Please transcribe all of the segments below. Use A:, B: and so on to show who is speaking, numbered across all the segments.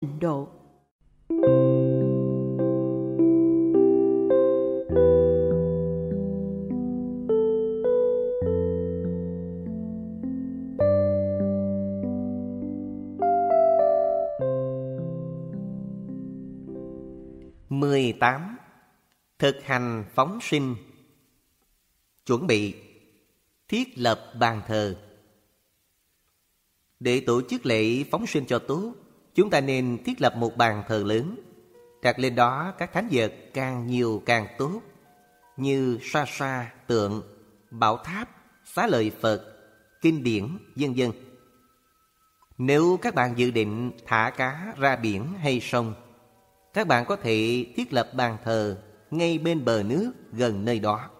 A: độ.
B: mười tám. Thực hành phóng sinh. Chuẩn bị. Thiết lập bàn thờ. Để tổ chức lễ phóng sinh cho tốt Chúng ta nên thiết lập một bàn thờ lớn. Đặt lên đó các thánh vật càng nhiều càng tốt Như sa sa, tượng, bảo tháp, xá lợi Phật, kinh điển, vân vân. Nếu các bạn dự định thả cá ra biển hay sông Các bạn có thể thiết lập bàn thờ ngay bên bờ nước gần nơi đó.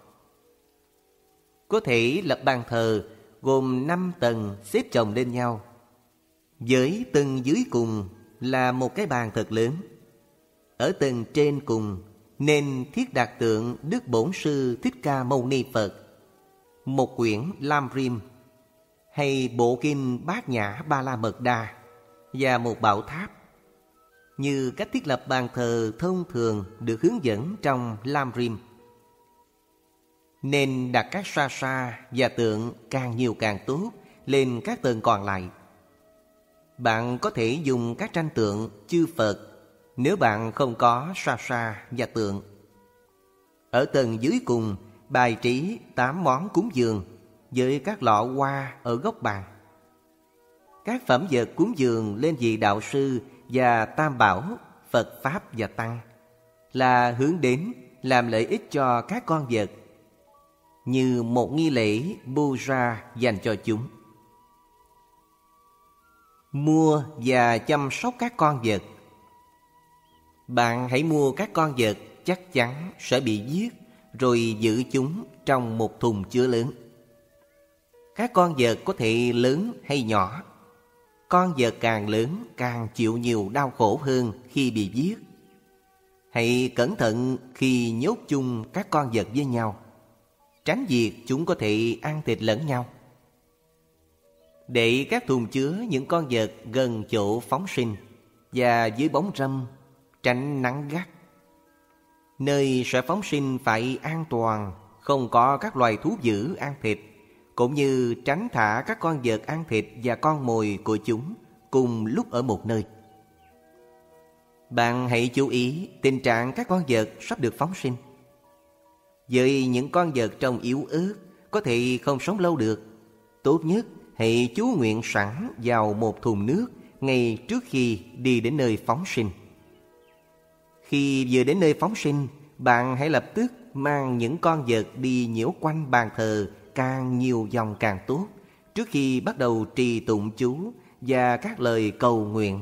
B: Có thể lập bàn thờ gồm 5 tầng xếp chồng lên nhau với tầng dưới cùng là một cái bàn thật lớn. Ở tầng trên cùng, nên thiết đặt tượng Đức Bổn Sư Thích Ca Mâu Ni Phật, Một quyển Lam Rim, Hay bộ kinh Bát Nhã Ba La Mật Đa Và một bảo tháp. Như cách thiết lập bàn thờ thông thường được hướng dẫn trong Lam Rim, Nên đặt các sa sa và tượng càng nhiều càng tốt lên các tầng còn lại bạn có thể dùng các tranh tượng chư Phật nếu bạn không có sa sa và tượng. Ở tầng dưới cùng, bài trí tám món cúng dường với các lọ hoa ở góc bàn. Các phẩm vật cúng dường lên vị đạo sư và tam bảo, Phật Pháp và Tăng là hướng đến làm lợi ích cho các con vật như một nghi lễ puja dành cho chúng mua và chăm sóc các con vật. Bạn hãy mua các con vật, chắc chắn sẽ bị giết, rồi giữ chúng trong một thùng chứa lớn. Các con vật có thể lớn hay nhỏ, con vật càng lớn càng chịu nhiều đau khổ hơn khi bị giết. Hãy cẩn thận khi nhốt chung các con vật với nhau, tránh việc chúng có thể ăn thịt lẫn nhau để các thùng chứa những con vật gần chỗ phóng sinh và dưới bóng râm tránh nắng gắt. Nơi sẽ phóng sinh phải an toàn, không có các loài thú dữ ăn thịt, cũng như tránh thả các con vật ăn thịt và con mồi của chúng cùng lúc ở một nơi. Bạn hãy chú ý tình trạng các con vật sắp được phóng sinh. Với những con vật trông yếu ớt có thể không sống lâu được, tốt nhất hãy chú nguyện sẵn vào một thùng nước ngay trước khi đi đến nơi phóng sinh. Khi vừa đến nơi phóng sinh, bạn hãy lập tức mang những con vật đi nhiễu quanh bàn thờ càng nhiều dòng càng tốt trước khi bắt đầu trì tụng chú và các lời cầu nguyện.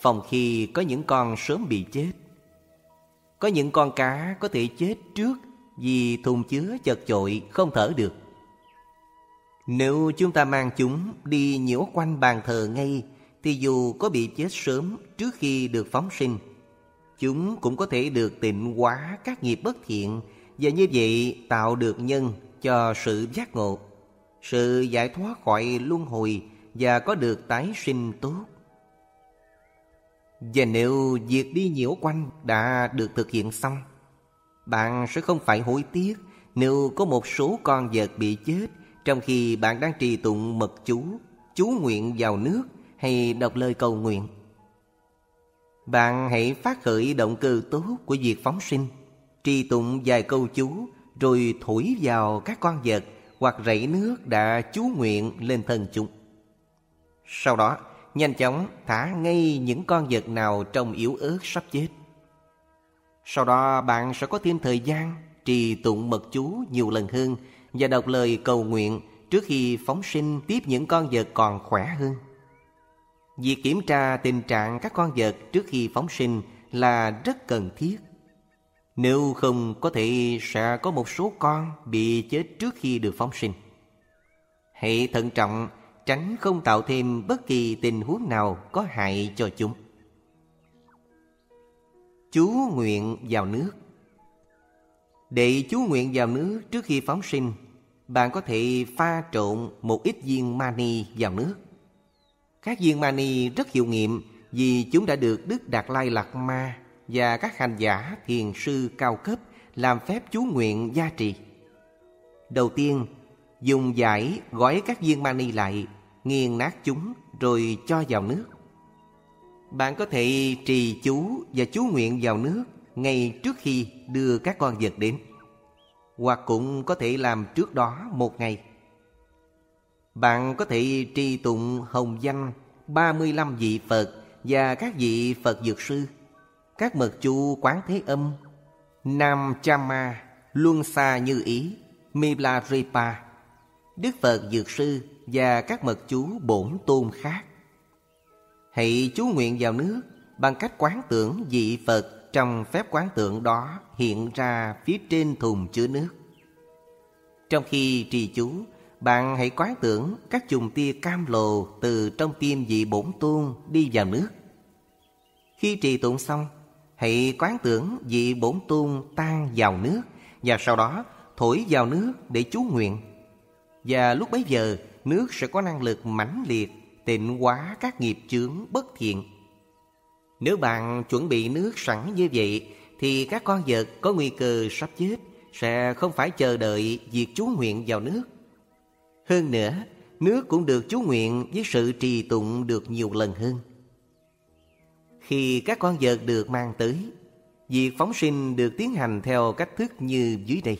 B: Phòng khi có những con sớm bị chết. Có những con cá có thể chết trước vì thùng chứa chật chội không thở được. Nếu chúng ta mang chúng đi nhiễu quanh bàn thờ ngay, Thì dù có bị chết sớm trước khi được phóng sinh, Chúng cũng có thể được tịnh hóa các nghiệp bất thiện Và như vậy tạo được nhân cho sự giác ngộ, Sự giải thoát khỏi luân hồi Và có được tái sinh tốt. Và nếu việc đi nhiễu quanh đã được thực hiện xong, Bạn sẽ không phải hối tiếc Nếu có một số con vật bị chết trong khi bạn đang trì tụng mật chú Chú nguyện vào nước Hay đọc lời cầu nguyện, Bạn hãy phát khởi động cơ tốt của việc phóng sinh, Trì tụng vài câu chú Rồi thổi vào các con vật Hoặc rảy nước đã chú nguyện lên thân chúng. Sau đó, nhanh chóng thả ngay những con vật nào trông yếu ớt sắp chết. Sau đó, bạn sẽ có thêm thời gian trì tụng mật chú nhiều lần hơn và đọc lời cầu nguyện trước khi phóng sinh tiếp những con vật còn khỏe hơn. Việc kiểm tra tình trạng các con vật trước khi phóng sinh là rất cần thiết. Nếu không, có thể sẽ có một số con bị chết trước khi được phóng sinh. Hãy thận trọng, tránh không tạo thêm bất kỳ tình huống nào có hại cho chúng. Chú nguyện vào nước để chú nguyện vào nước trước khi phóng sinh, Bạn có thể pha trộn một ít viên mani vào nước. Các viên mani rất hiệu nghiệm Vì chúng đã được Đức Đạt Lai Lạt Ma Và các hành giả thiền sư cao cấp Làm phép chú nguyện gia trì. Đầu tiên, Dùng giải gói các viên mani lại, Nghiền nát chúng rồi cho vào nước. Bạn có thể trì chú và chú nguyện vào nước ngay trước khi đưa các con vật đến, Hoặc cũng có thể làm trước đó một ngày. Bạn có thể tri tụng hồng danh 35 vị Phật và các vị Phật Dược Sư, Các mật chú Quán Thế Âm, Nam Chama Luân xa Như Ý Milarepa Đức Phật Dược Sư và các mật chú bổn tôn khác. Hãy chú nguyện vào nước bằng cách quán tưởng vị Phật trong phép quán tượng đó hiện ra phía trên thùng chứa nước. Trong khi trì chú, bạn hãy quán tưởng các chùm tia cam lồ từ trong tim vị bổn tôn đi vào nước. Khi trì tụng xong, hãy quán tưởng vị bổn tôn tan vào nước và sau đó thổi vào nước để chú nguyện. Và lúc bấy giờ, nước sẽ có năng lực mãnh liệt tịnh hóa các nghiệp chướng bất thiện. Nếu bạn chuẩn bị nước sẵn như vậy, thì các con vật có nguy cơ sắp chết sẽ không phải chờ đợi việc chú nguyện vào nước. Hơn nữa, nước cũng được chú nguyện với sự trì tụng được nhiều lần hơn. Khi các con vật được mang tới, việc phóng sinh được tiến hành theo cách thức như dưới đây.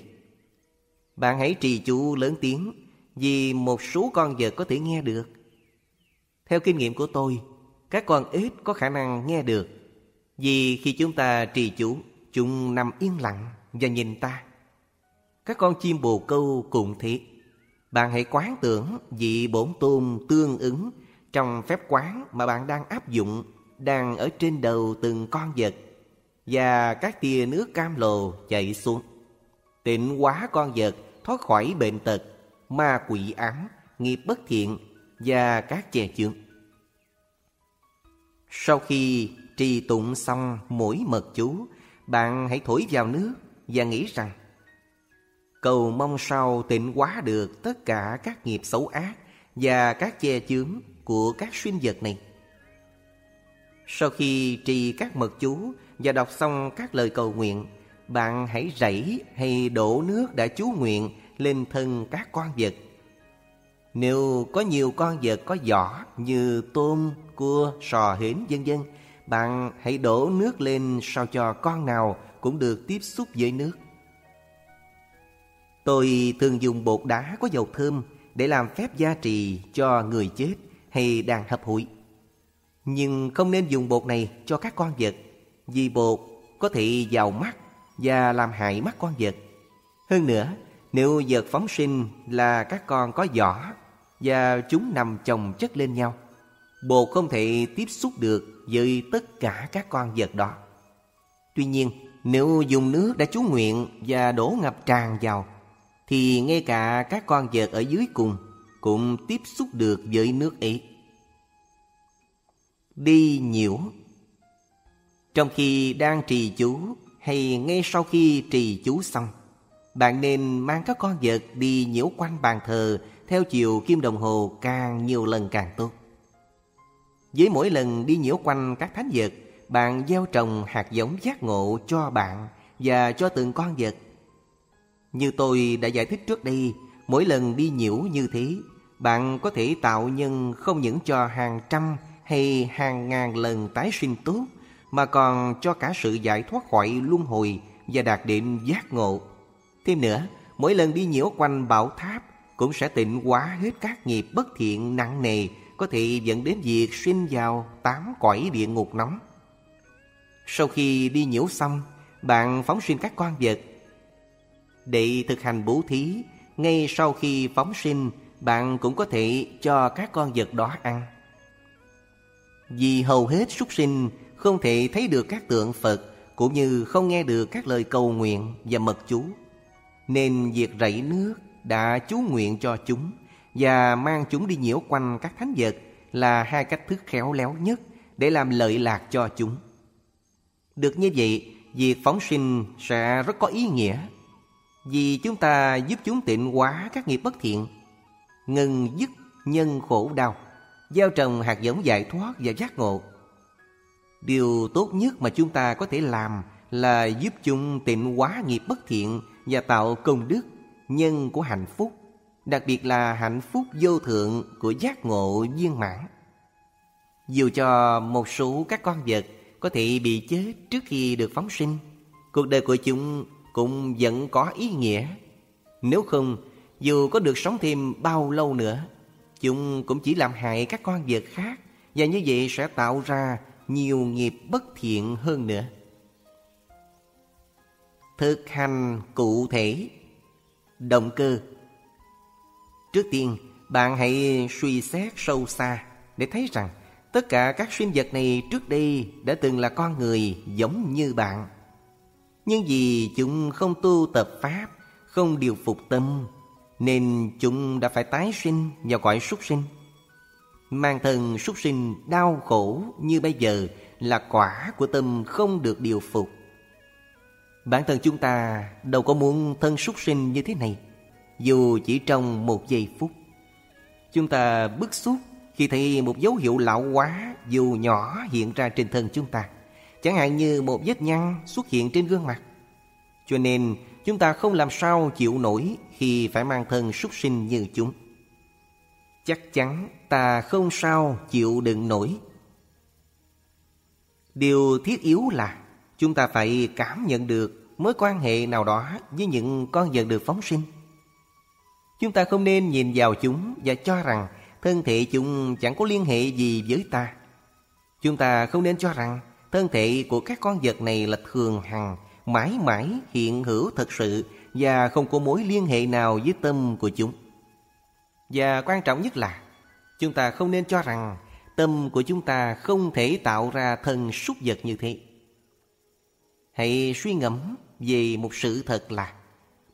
B: Bạn hãy trì chú lớn tiếng vì một số con vật có thể nghe được. Theo kinh nghiệm của tôi, các con ếch có khả năng nghe được vì khi chúng ta trì chú, chúng nằm yên lặng và nhìn ta. Các con chim bồ câu cùng thế. Bạn hãy quán tưởng vị bổn tôn tương ứng trong phép quán mà bạn đang áp dụng đang ở trên đầu từng con vật và các tia nước cam lồ chảy xuống. Tịnh hóa con vật thoát khỏi bệnh tật, ma quỷ ám, nghiệp bất thiện và các chè chướng. Sau khi trì tụng xong mỗi mật chú, bạn hãy thổi vào nước và nghĩ rằng cầu mong sao tịnh hóa được tất cả các nghiệp xấu ác và các che chướng của các sinh vật này. Sau khi trì các mật chú và đọc xong các lời cầu nguyện, bạn hãy rảy hay đổ nước đã chú nguyện lên thân các con vật. Nếu có nhiều con vật có vỏ như tôm, cua, sò hến vân vân, bạn hãy đổ nước lên sao cho con nào cũng được tiếp xúc với nước. Tôi thường dùng bột đá có dầu thơm để làm phép gia trì cho người chết hay đàn hấp hụi. Nhưng không nên dùng bột này cho các con vật vì bột có thể vào mắt và làm hại mắt con vật. Hơn nữa, nếu vật phóng sinh là các con có vỏ và chúng nằm chồng chất lên nhau, bồ không thể tiếp xúc được với tất cả các con vật đó. Tuy nhiên, nếu dùng nước đã chú nguyện và đổ ngập tràn vào, thì ngay cả các con vật ở dưới cùng cũng tiếp xúc được với nước ấy. Đi nhiễu Trong khi đang trì chú hay ngay sau khi trì chú xong, bạn nên mang các con vật đi nhiễu quanh bàn thờ theo chiều kim đồng hồ càng nhiều lần càng tốt. Với mỗi lần đi nhiễu quanh các thánh vật, bạn gieo trồng hạt giống giác ngộ cho bạn và cho từng con vật. Như tôi đã giải thích trước đây, mỗi lần đi nhiễu như thế, bạn có thể tạo nhân không những cho hàng trăm hay hàng ngàn lần tái sinh tốt, mà còn cho cả sự giải thoát khỏi luân hồi và đạt đến giác ngộ. Thêm nữa, mỗi lần đi nhiễu quanh bảo tháp cũng sẽ tịnh hóa hết các nghiệp bất thiện nặng nề có thể dẫn đến việc sinh vào tám cõi địa ngục nóng. Sau khi đi nhiễu xong, bạn phóng sinh các con vật. Để thực hành bố thí, ngay sau khi phóng sinh, bạn cũng có thể cho các con vật đó ăn. Vì hầu hết súc sinh không thể thấy được các tượng Phật cũng như không nghe được các lời cầu nguyện và mật chú. Nên việc rảy nước đã chú nguyện cho chúng và mang chúng đi nhiễu quanh các thánh vật là hai cách thức khéo léo nhất để làm lợi lạc cho chúng. Được như vậy, việc phóng sinh sẽ rất có ý nghĩa vì chúng ta giúp chúng tịnh hóa các nghiệp bất thiện, ngừng dứt nhân khổ đau, gieo trồng hạt giống giải thoát và giác ngộ. Điều tốt nhất mà chúng ta có thể làm là giúp chúng tịnh hóa nghiệp bất thiện và tạo công đức, nhân của hạnh phúc, đặc biệt là hạnh phúc vô thượng của giác ngộ viên mãn. Dù cho một số các con vật có thể bị chết trước khi được phóng sinh, cuộc đời của chúng cũng vẫn có ý nghĩa. Nếu không, dù có được sống thêm bao lâu nữa, chúng cũng chỉ làm hại các con vật khác và như vậy sẽ tạo ra nhiều nghiệp bất thiện hơn nữa. Thực hành cụ thể Động cơ Trước tiên, bạn hãy suy xét sâu xa để thấy rằng tất cả các sinh vật này trước đây đã từng là con người giống như bạn. Nhưng vì chúng không tu tập Pháp, không điều phục tâm, nên chúng đã phải tái sinh vào cõi súc sinh. Mang thân súc sinh đau khổ như bây giờ là quả của tâm không được điều phục. Bản thân chúng ta đâu có muốn thân súc sinh như thế này, dù chỉ trong một giây phút. Chúng ta bức xúc khi thấy một dấu hiệu lão hóa dù nhỏ hiện ra trên thân chúng ta, chẳng hạn như một vết nhăn xuất hiện trên gương mặt. Cho nên chúng ta không làm sao chịu nổi khi phải mang thân súc sinh như chúng. Chắc chắn ta không sao chịu đựng nổi. Điều thiết yếu là chúng ta phải cảm nhận được mối quan hệ nào đó với những con vật được phóng sinh. Chúng ta không nên nhìn vào chúng và cho rằng thân thể chúng chẳng có liên hệ gì với ta. Chúng ta không nên cho rằng thân thể của các con vật này là thường hằng, mãi mãi hiện hữu thật sự và không có mối liên hệ nào với tâm của chúng. Và quan trọng nhất là chúng ta không nên cho rằng tâm của chúng ta không thể tạo ra thân súc vật như thế. Hãy suy ngẫm về một sự thật là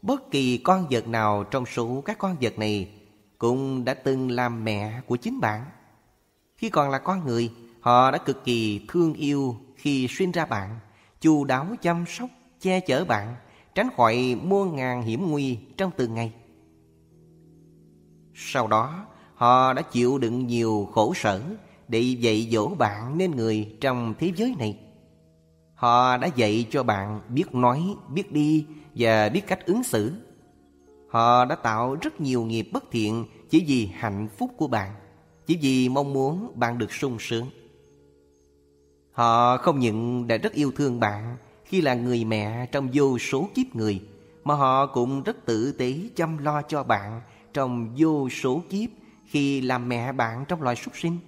B: bất kỳ con vật nào trong số các con vật này cũng đã từng làm mẹ của chính bạn. Khi còn là con người, họ đã cực kỳ thương yêu khi sinh ra bạn, chu đáo chăm sóc, che chở bạn, tránh khỏi muôn ngàn hiểm nguy trong từng ngày. Sau đó, họ đã chịu đựng nhiều khổ sở để dạy dỗ bạn nên người trong thế giới này. Họ đã dạy cho bạn biết nói, biết đi và biết cách ứng xử. Họ đã tạo rất nhiều nghiệp bất thiện chỉ vì hạnh phúc của bạn, chỉ vì mong muốn bạn được sung sướng. Họ không những đã rất yêu thương bạn khi là người mẹ trong vô số kiếp người, mà họ cũng rất tử tế chăm lo cho bạn trong vô số kiếp khi làm mẹ bạn trong loài súc sinh.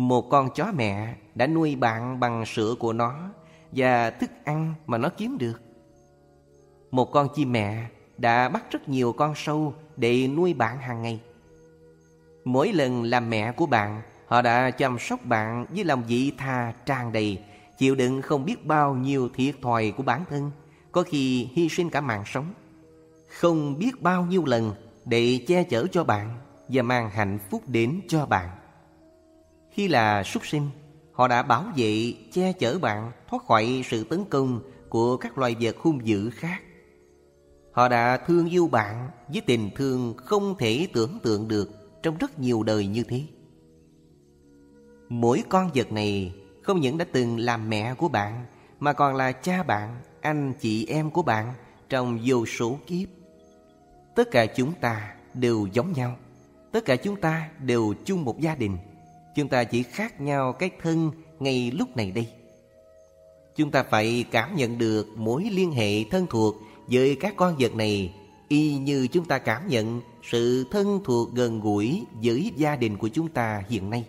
B: Một con chó mẹ đã nuôi bạn bằng sữa của nó và thức ăn mà nó kiếm được. Một con chim mẹ đã bắt rất nhiều con sâu để nuôi bạn hàng ngày. Mỗi lần làm mẹ của bạn, họ đã chăm sóc bạn với lòng vị tha tràn đầy, chịu đựng không biết bao nhiêu thiệt thòi của bản thân, có khi hy sinh cả mạng sống. Không biết bao nhiêu lần để che chở cho bạn và mang hạnh phúc đến cho bạn. Khi là súc sinh, họ đã bảo vệ, che chở bạn thoát khỏi sự tấn công của các loài vật hung dữ khác. Họ đã thương yêu bạn với tình thương không thể tưởng tượng được trong rất nhiều đời như thế. Mỗi con vật này không những đã từng làm mẹ của bạn mà còn là cha bạn, anh chị em của bạn trong vô số kiếp. Tất cả chúng ta đều giống nhau. Tất cả chúng ta đều chung một gia đình. Chúng ta chỉ khác nhau cái thân ngay lúc này đây. Chúng ta phải cảm nhận được mối liên hệ thân thuộc với các con vật này, y như chúng ta cảm nhận sự thân thuộc gần gũi với gia đình của chúng ta hiện nay.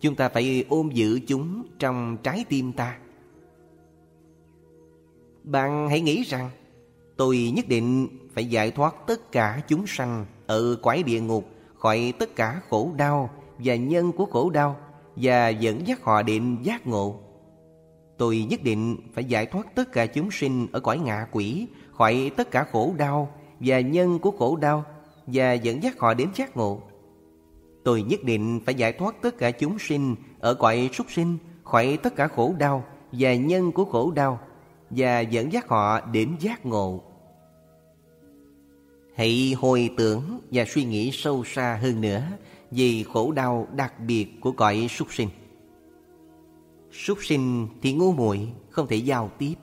B: Chúng ta phải ôm giữ chúng trong trái tim ta. Bạn hãy nghĩ rằng, tôi nhất định phải giải thoát tất cả chúng sanh ở quái địa ngục khỏi tất cả khổ đau và nhân của khổ đau, và dẫn dắt họ đến giác ngộ. Tôi nhất định phải giải thoát tất cả chúng sinh ở cõi ngạ quỷ, khỏi tất cả khổ đau và nhân của khổ đau, và dẫn dắt họ đến giác ngộ. Tôi nhất định phải giải thoát tất cả chúng sinh ở cõi súc sinh, khỏi tất cả khổ đau và nhân của khổ đau, và dẫn dắt họ đến giác ngộ. Hãy hồi tưởng và suy nghĩ sâu xa hơn nữa vì khổ đau đặc biệt của cõi súc sinh. Súc sinh thì ngu muội không thể giao tiếp,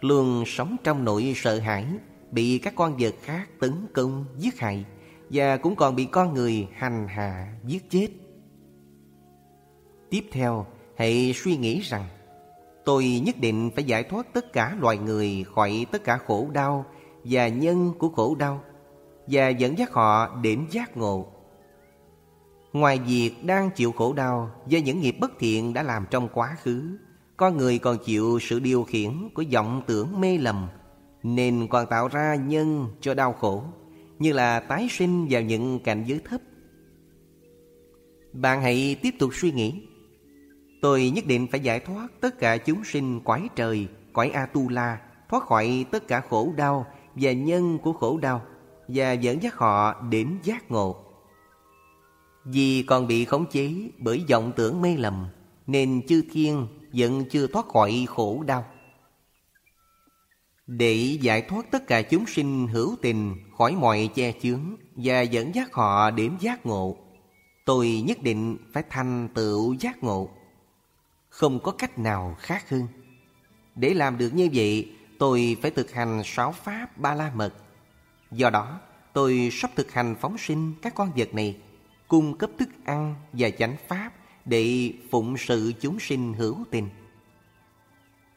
B: luôn sống trong nỗi sợ hãi, bị các con vật khác tấn công, giết hại và cũng còn bị con người hành hạ, giết chết. Tiếp theo, hãy suy nghĩ rằng tôi nhất định phải giải thoát tất cả loài người khỏi tất cả khổ đau và nhân của khổ đau và dẫn dắt họ đến giác ngộ. Ngoài việc đang chịu khổ đau do những nghiệp bất thiện đã làm trong quá khứ, con người còn chịu sự điều khiển của vọng tưởng mê lầm, nên còn tạo ra nhân cho đau khổ, như là tái sinh vào những cảnh giới thấp. Bạn hãy tiếp tục suy nghĩ. Tôi nhất định phải giải thoát tất cả chúng sinh quái trời, quái Atula, thoát khỏi tất cả khổ đau và nhân của khổ đau và dẫn dắt họ đến giác ngộ. Vì còn bị khống chế bởi vọng tưởng mê lầm nên chư thiên vẫn chưa thoát khỏi khổ đau. Để giải thoát tất cả chúng sinh hữu tình khỏi mọi che chướng và dẫn dắt họ đến giác ngộ, tôi nhất định phải thành tựu giác ngộ. Không có cách nào khác hơn. Để làm được như vậy, tôi phải thực hành sáu pháp ba la mật. Do đó, tôi sắp thực hành phóng sinh các con vật này, cung cấp thức ăn và chánh pháp để phụng sự chúng sinh hữu tình.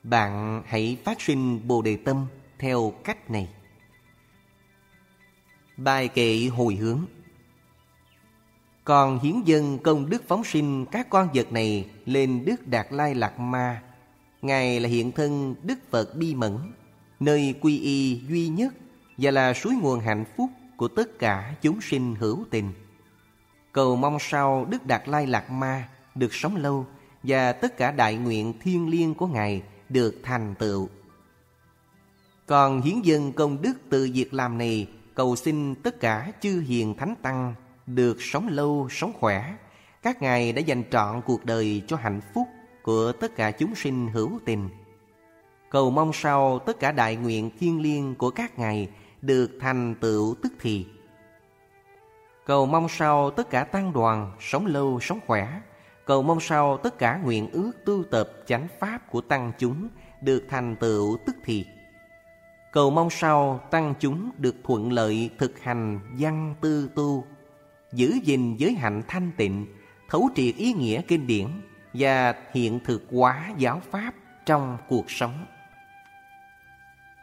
B: Bạn hãy phát sinh Bồ Đề Tâm theo cách này. Bài kệ hồi hướng Còn hiến dân công đức phóng sinh các con vật này lên Đức Đạt Lai Lạc Ma. Ngài là hiện thân Đức Phật Bi Mẫn, nơi quy y duy nhất và là suối nguồn hạnh phúc của tất cả chúng sinh hữu tình. Cầu mong sao Đức Đạt Lai Lạc Ma được sống lâu và tất cả đại nguyện thiên liêng của Ngài được thành tựu. Còn hiến dân công đức từ việc làm này cầu xin tất cả chư hiền thánh tăng được sống lâu, sống khỏe. Các ngài đã dành trọn cuộc đời cho hạnh phúc của tất cả chúng sinh hữu tình. Cầu mong sao tất cả đại nguyện thiên liêng của các ngài được thành tựu tức thì. Cầu mong sao tất cả tăng đoàn sống lâu sống khỏe. Cầu mong sao tất cả nguyện ước tu tập chánh pháp của tăng chúng được thành tựu tức thì. Cầu mong sao tăng chúng được thuận lợi thực hành văn tư tu, giữ gìn giới hạnh thanh tịnh, thấu triệt ý nghĩa kinh điển và hiện thực hóa giáo pháp trong cuộc sống.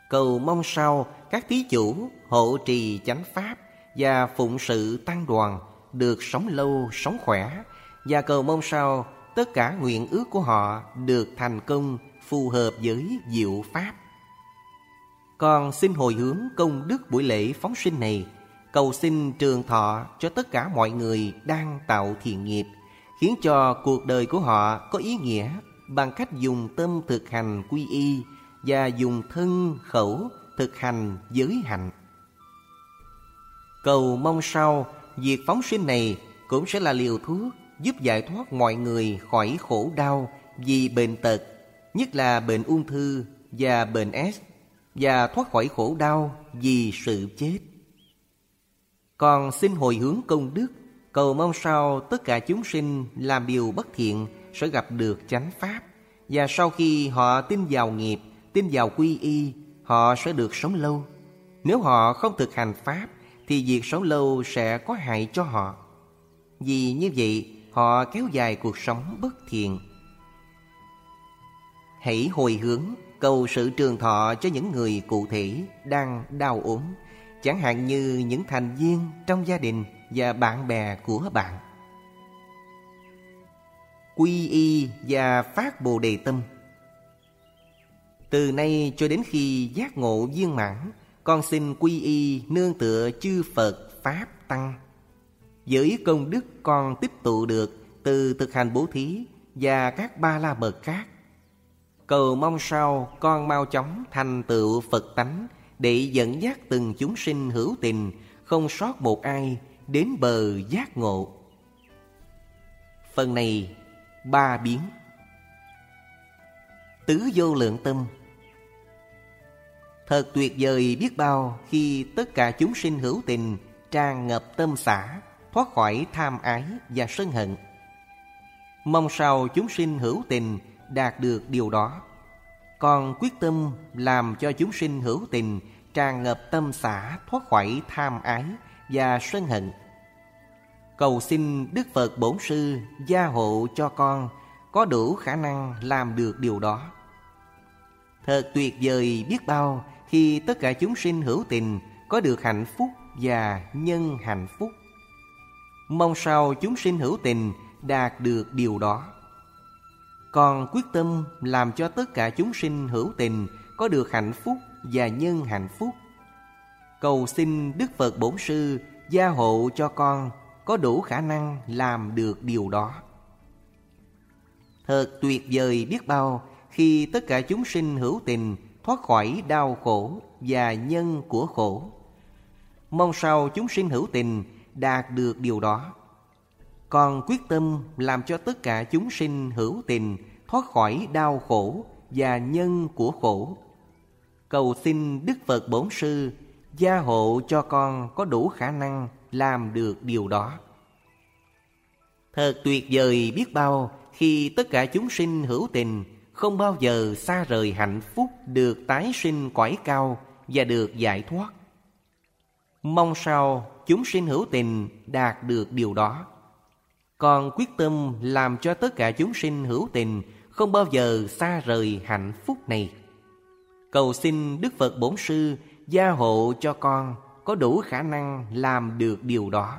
B: Cầu mong sao các thí chủ hộ trì chánh pháp và phụng sự tăng đoàn được sống lâu sống khỏe và cầu mong sao tất cả nguyện ước của họ được thành công phù hợp với diệu pháp. Con xin hồi hướng công đức buổi lễ phóng sinh này, cầu xin trường thọ cho tất cả mọi người đang tạo thiện nghiệp, khiến cho cuộc đời của họ có ý nghĩa bằng cách dùng tâm thực hành quy y và dùng thân khẩu thực hành giới hạnh. Cầu mong sau, việc phóng sinh này cũng sẽ là liều thuốc giúp giải thoát mọi người khỏi khổ đau vì bệnh tật, nhất là bệnh ung thư và bệnh S, và thoát khỏi khổ đau vì sự chết. Còn xin hồi hướng công đức, cầu mong sao tất cả chúng sinh làm điều bất thiện sẽ gặp được chánh pháp, và sau khi họ tin vào nghiệp, tin vào quy y, họ sẽ được sống lâu. Nếu họ không thực hành pháp, thì việc sống lâu sẽ có hại cho họ. Vì như vậy, họ kéo dài cuộc sống bất thiện. Hãy hồi hướng cầu sự trường thọ cho những người cụ thể đang đau ốm, chẳng hạn như những thành viên trong gia đình và bạn bè của bạn. Quy y và phát bồ đề tâm Từ nay cho đến khi giác ngộ viên mãn, con xin quy y nương tựa chư Phật Pháp Tăng. Với công đức con tích tụ được từ thực hành bố thí và các ba la mật khác. Cầu mong sao con mau chóng thành tựu Phật tánh để dẫn dắt từng chúng sinh hữu tình, không sót một ai đến bờ giác ngộ. Phần này ba biến Tứ vô lượng tâm Thật tuyệt vời biết bao khi tất cả chúng sinh hữu tình tràn ngập tâm xã, thoát khỏi tham ái và sân hận. Mong sao chúng sinh hữu tình đạt được điều đó. Con quyết tâm làm cho chúng sinh hữu tình Tràn ngập tâm xã thoát khỏi tham ái và sân hận. Cầu xin Đức Phật Bổn Sư gia hộ cho con Có đủ khả năng làm được điều đó. Thật tuyệt vời biết bao khi tất cả chúng sinh hữu tình Có được hạnh phúc và nhân hạnh phúc, Mong sao chúng sinh hữu tình đạt được điều đó Con quyết tâm làm cho tất cả chúng sinh hữu tình Có được hạnh phúc và nhân hạnh phúc, Cầu xin Đức Phật Bổn Sư gia hộ cho con có đủ khả năng làm được điều đó. Thật tuyệt vời biết bao khi tất cả chúng sinh hữu tình thoát khỏi đau khổ và nhân của khổ. Mong sao chúng sinh hữu tình đạt được điều đó. Còn quyết tâm làm cho tất cả chúng sinh hữu tình thoát khỏi đau khổ và nhân của khổ. Cầu xin Đức Phật Bổn Sư gia hộ cho con có đủ khả năng làm được điều đó. Thật tuyệt vời biết bao khi tất cả chúng sinh hữu tình không bao giờ xa rời hạnh phúc được tái sinh cõi cao và được giải thoát. Mong sao chúng sinh hữu tình đạt được điều đó. Còn quyết tâm làm cho tất cả chúng sinh hữu tình không bao giờ xa rời hạnh phúc này. Cầu xin Đức Phật Bổn Sư gia hộ cho con có đủ khả năng làm được điều đó.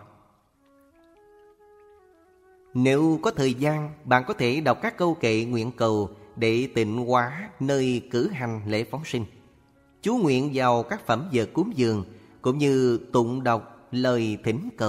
B: Nếu có thời gian, bạn có thể đọc các câu kệ nguyện cầu để tịnh hóa nơi cử hành lễ phóng sinh. Chú nguyện vào các phẩm giờ cúng dường, cũng như tụng đọc lời thỉnh cầu.